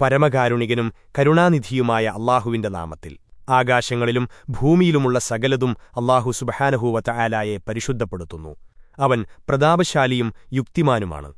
പരമകാരുണികനും കരുണാനിധിയുമായ അള്ളാഹുവിന്റെ നാമത്തിൽ. ആകാശങ്ങളിലും ഭൂമിയിലുമുള്ള സകലതും അള്ളാഹു സുബഹാനഹൂവത്ത ആലായെ പരിശുദ്ധപ്പെടുത്തുന്നു. അവൻ പ്രതാപശാലിയും യുക്തിമാനുമാണ്.